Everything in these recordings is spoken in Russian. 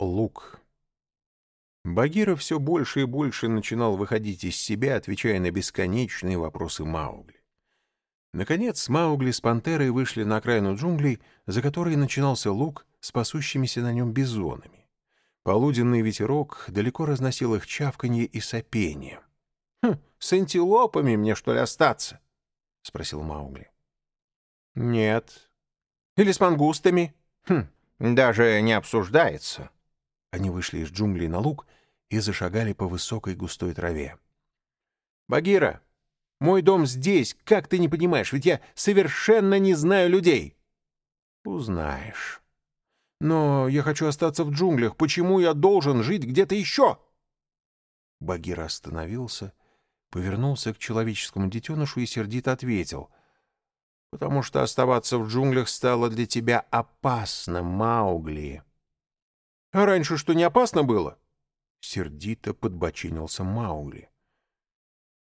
Лук. Багира все больше и больше начинал выходить из себя, отвечая на бесконечные вопросы Маугли. Наконец, Маугли с пантерой вышли на окраину джунглей, за которой начинался луг с пасущимися на нем бизонами. Полуденный ветерок далеко разносил их чавканье и сопение. «Хм, с антилопами мне, что ли, остаться?» — спросил Маугли. «Нет». «Или с мангустами?» «Хм, даже не обсуждается». Они вышли из джунглей на луг и зашагали по высокой густой траве. «Багира, мой дом здесь, как ты не понимаешь, ведь я совершенно не знаю людей». «Узнаешь». «Но я хочу остаться в джунглях. Почему я должен жить где-то еще?» Багира остановился, повернулся к человеческому детенышу и сердито ответил. «Потому что оставаться в джунглях стало для тебя опасно, Маугли». «А раньше что, не опасно было?» Сердито подбочинился Маугли.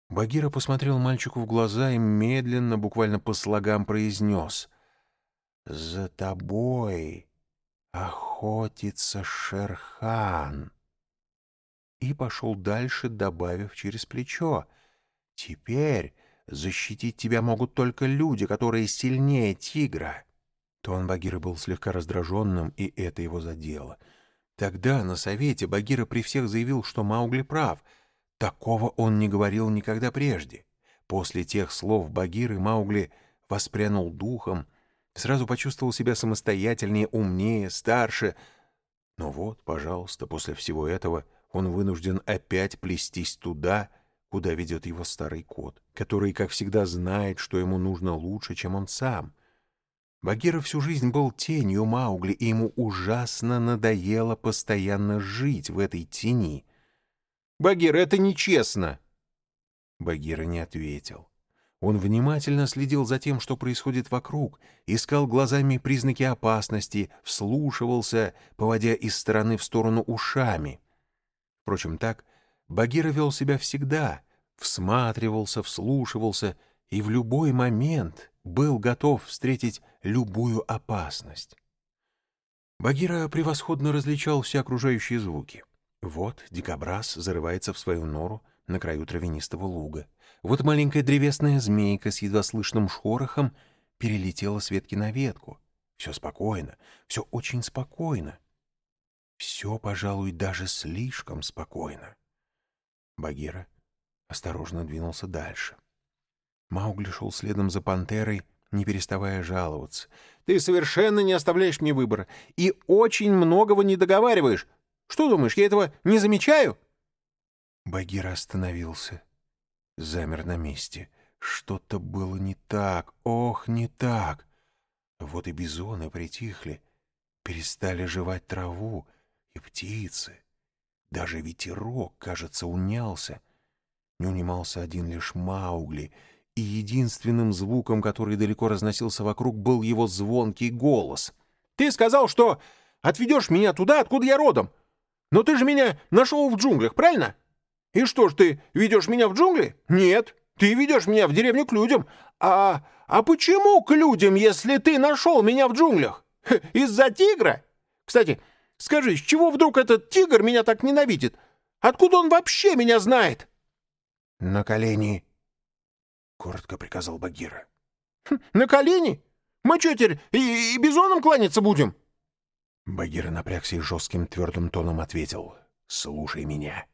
Багира посмотрел мальчику в глаза и медленно, буквально по слогам произнес. «За тобой охотится Шерхан». И пошел дальше, добавив через плечо. «Теперь защитить тебя могут только люди, которые сильнее тигра». Тон Багира был слегка раздраженным, и это его задело — Тогда на совете Багира при всех заявил, что Маугли прав. Такого он не говорил никогда прежде. После тех слов Багиры Маугли воспрянул духом, сразу почувствовал себя самостоятельнее, умнее, старше. Но вот, пожалуйста, после всего этого он вынужден опять плестись туда, куда ведет его старый кот, который, как всегда, знает, что ему нужно лучше, чем он сам — Багира всю жизнь был тенью Маугли, и ему ужасно надоело постоянно жить в этой тени. «Багира, это нечестно!» Багира не ответил. Он внимательно следил за тем, что происходит вокруг, искал глазами признаки опасности, вслушивался, поводя из стороны в сторону ушами. Впрочем, так Багира вел себя всегда, всматривался, вслушивался и в любой момент был готов встретить любую опасность. Багира превосходно различал все окружающие звуки. Вот дикобраз зарывается в свою нору на краю травянистого луга. Вот маленькая древесная змейка с едва слышным шорохом перелетела с ветки на ветку. Все спокойно, все очень спокойно. Все, пожалуй, даже слишком спокойно. Багира осторожно двинулся дальше. Маугли шел следом за пантерой, не переставая жаловаться. «Ты совершенно не оставляешь мне выбора и очень многого не договариваешь. Что думаешь, я этого не замечаю?» Багира остановился, замер на месте. Что-то было не так, ох, не так. Вот и бизоны притихли, перестали жевать траву, и птицы. Даже ветерок, кажется, унялся. Не унимался один лишь Маугли — и единственным звуком, который далеко разносился вокруг, был его звонкий голос. «Ты сказал, что отведешь меня туда, откуда я родом. Но ты же меня нашел в джунглях, правильно? И что ж, ты ведешь меня в джунгли? Нет, ты ведешь меня в деревню к людям. А, а почему к людям, если ты нашел меня в джунглях? Из-за тигра? Кстати, скажи, с чего вдруг этот тигр меня так ненавидит? Откуда он вообще меня знает?» «На колени коротко приказал Багира. «Хм, «На колени? Мы что теперь и, и бизоном кланяться будем?» Багира напрягся и жестким твердым тоном ответил. «Слушай меня.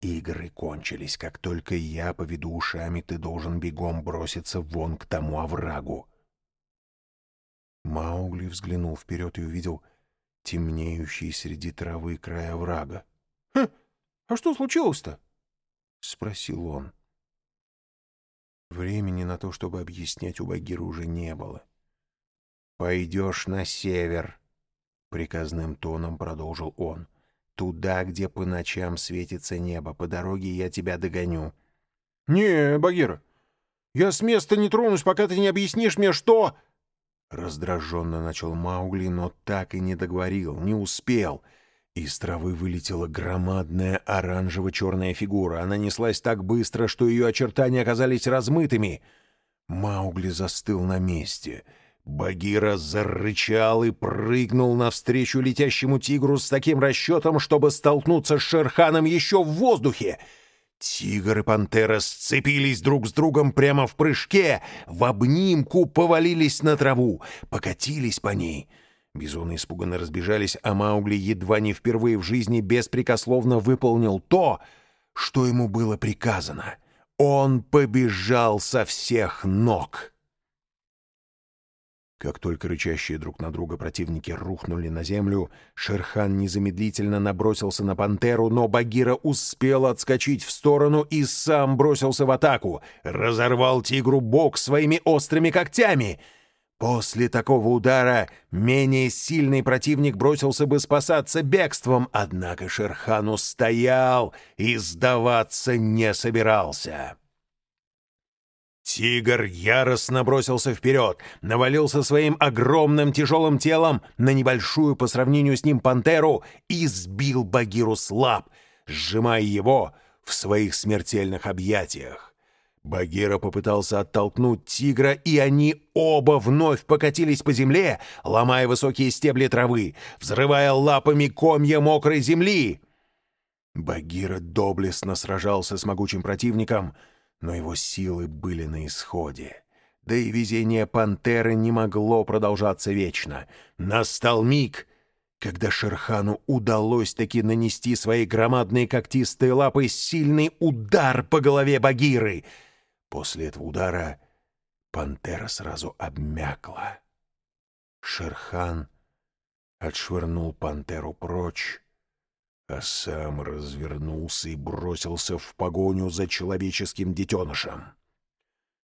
Игры кончились. Как только я поведу ушами, ты должен бегом броситься вон к тому оврагу». Маугли взглянул вперед и увидел темнеющий среди травы край оврага. «Хм, а что случилось-то?» — спросил он. Времени на то, чтобы объяснять у Багира уже не было. «Пойдешь на север», — приказным тоном продолжил он. «Туда, где по ночам светится небо. По дороге я тебя догоню». «Не, Багира, я с места не тронусь, пока ты не объяснишь мне, что...» Раздраженно начал Маугли, но так и не договорил, не успел — из травы вылетела громадная оранжево-черная фигура. Она неслась так быстро, что ее очертания оказались размытыми. Маугли застыл на месте. Багира зарычал и прыгнул навстречу летящему тигру с таким расчетом, чтобы столкнуться с Шерханом еще в воздухе. Тигр и пантера сцепились друг с другом прямо в прыжке, в обнимку повалились на траву, покатились по ней. Бизоны испуганно разбежались, а Маугли едва не впервые в жизни беспрекословно выполнил то, что ему было приказано. Он побежал со всех ног. Как только рычащие друг на друга противники рухнули на землю, Шерхан незамедлительно набросился на пантеру, но Багира успел отскочить в сторону и сам бросился в атаку, разорвал тигру бок своими острыми когтями. После такого удара менее сильный противник бросился бы спасаться бегством, однако Шерхан устоял и сдаваться не собирался. Тигр яростно бросился вперед, навалился своим огромным тяжелым телом на небольшую по сравнению с ним пантеру и сбил Багиру лап, сжимая его в своих смертельных объятиях. Багира попытался оттолкнуть тигра, и они оба вновь покатились по земле, ломая высокие стебли травы, взрывая лапами комья мокрой земли. Багира доблестно сражался с могучим противником — но его силы были на исходе. Да и везение пантеры не могло продолжаться вечно. Настал миг, когда Шерхану удалось таки нанести своей громадной когтистой лапой сильный удар по голове Багиры. После этого удара пантера сразу обмякла. Шерхан отшвырнул пантеру прочь, а сам развернулся и бросился в погоню за человеческим детенышем.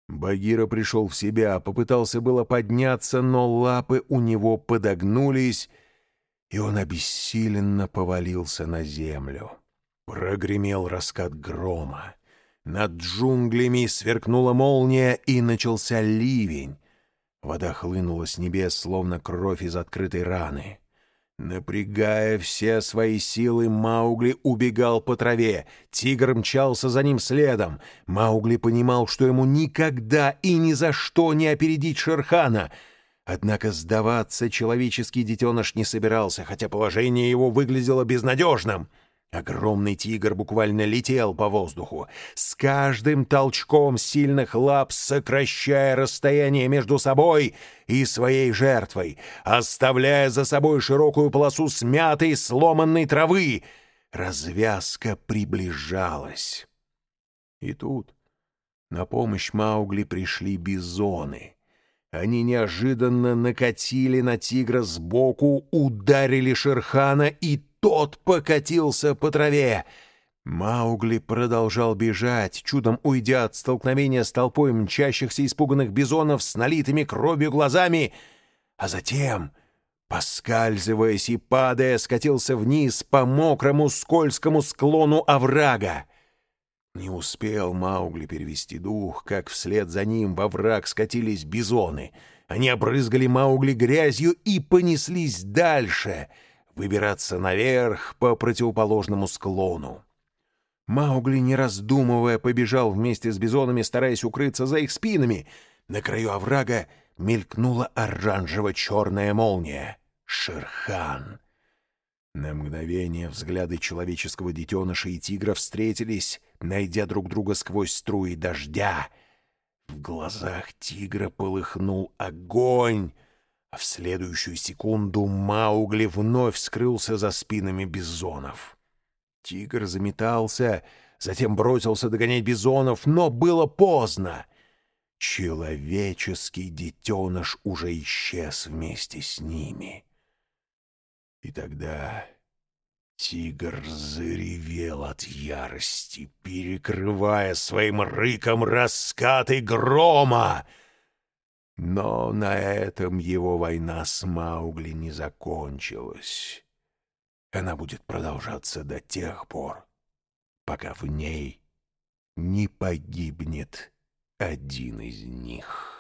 Багира пришел в себя, попытался было подняться, но лапы у него подогнулись, и он обессиленно повалился на землю. Прогремел раскат грома. Над джунглями сверкнула молния, и начался ливень. Вода хлынула с небес, словно кровь из открытой раны. Напрягая все свои силы, Маугли убегал по траве. Тигр мчался за ним следом. Маугли понимал, что ему никогда и ни за что не опередить Шерхана. Однако сдаваться человеческий детеныш не собирался, хотя положение его выглядело безнадежным. Огромный тигр буквально летел по воздуху, с каждым толчком сильных лап сокращая расстояние между собой и своей жертвой, оставляя за собой широкую полосу смятой, сломанной травы. Развязка приближалась. И тут на помощь Маугли пришли бизоны. Они неожиданно накатили на тигра сбоку, ударили Шерхана и тот покатился по траве. Маугли продолжал бежать, чудом уйдя от столкновения с толпой мчащихся испуганных бизонов с налитыми кровью глазами, а затем, поскальзываясь и падая, скатился вниз по мокрому скользкому склону оврага. Не успел Маугли перевести дух, как вслед за ним во враг скатились бизоны. Они обрызгали Маугли грязью и понеслись дальше — выбираться наверх по противоположному склону. Маугли, не раздумывая, побежал вместе с бизонами, стараясь укрыться за их спинами. На краю оврага мелькнула оранжево-черная молния. Шерхан. На мгновение взгляды человеческого детеныша и тигра встретились, найдя друг друга сквозь струи дождя. В глазах тигра полыхнул огонь, а в следующую секунду Маугли вновь скрылся за спинами бизонов. Тигр заметался, затем бросился догонять бизонов, но было поздно. Человеческий детеныш уже исчез вместе с ними. И тогда тигр заревел от ярости, перекрывая своим рыком раскаты грома — но на этом его война с Маугли не закончилась. Она будет продолжаться до тех пор, пока в ней не погибнет один из них.